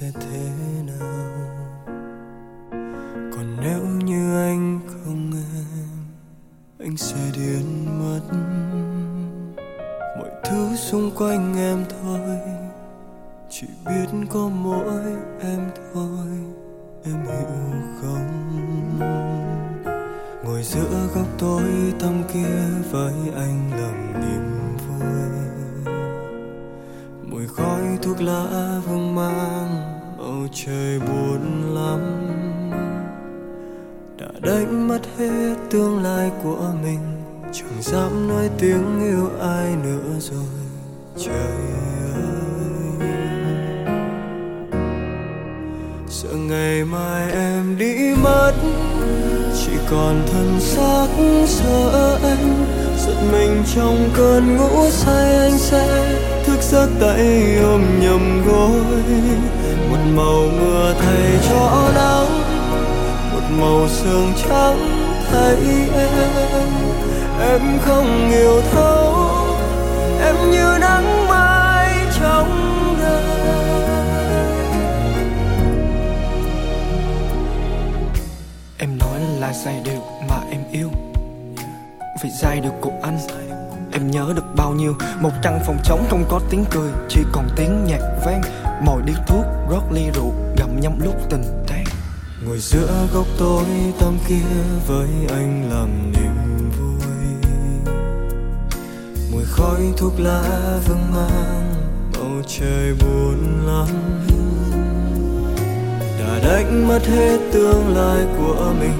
sẽ thế nào? Còn nếu như anh không em, anh sẽ điên mất. Mọi thứ xung quanh em thôi, chỉ biết có mỗi em thôi. Em hiểu không? Ngồi giữa góc tối tăm kia với anh làm niềm vui. Mùi khói thuốc lá vương mang trời buồn lắm. Đã đánh mất hết tương lai của mình, chẳng dám nói tiếng yêu ai nữa rồi, trời ơi. Sợ ngày mai em đi mất, chỉ còn thân xác sợ anh trong cơn ngủ say anh sẽ thức giấc tay ôm nhầm gối. Một màu mưa thay cho nắng, một màu sương trắng thay em. Em không hiểu thấu, em như nắng mai trong đời Em nói là dài đều mà em yêu. Vì dài được của ăn. Em nhớ được bao nhiêu? Một căn phòng trống không có tiếng cười Chỉ còn tiếng nhạc vang. Mồi điếu thuốc, rót ly rượu Gặm nhắm lúc tình tan. Ngồi giữa góc tối tăm kia với anh làm niềm vui. Mùi khói thuốc lá vương mang bầu trời buồn lắm. Đã đánh mất hết tương lai của mình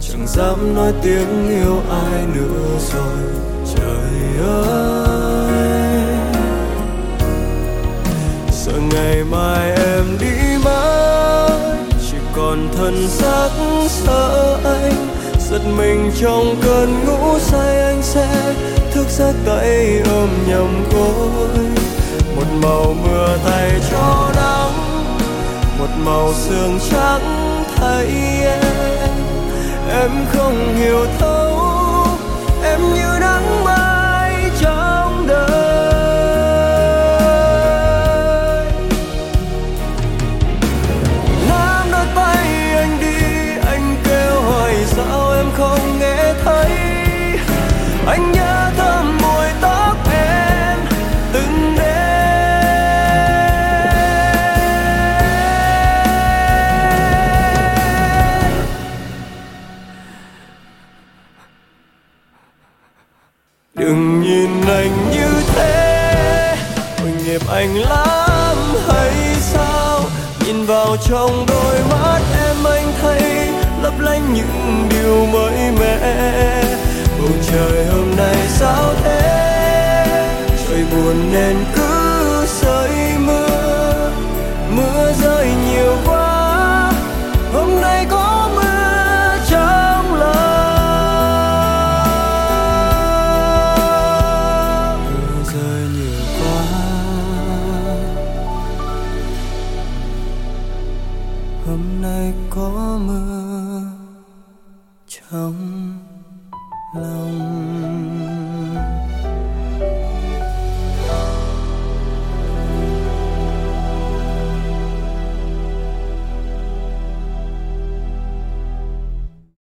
chẳng dám nói tiếng yêu ai nữa rồi trời ơi. Sợ ngày mai em đi mất, chỉ còn thân xác sợ anh. Giật mình trong cơn ngủ say anh sẽ thức giấc tay ôm nhầm gối. Một màu mưa thay cho nắng, một màu sương trắng thay em. Em không hiểu thấu đừng nhìn anh như thế. Tội nghiệp anh lắm, hay sao? Nhìn vào trong đôi mắt em anh thấy lấp lánh những điều mới mẻ. Bầu trời hôm nay sao thế? Trời buồn nên cứ hôm nay có mưa trong lòng.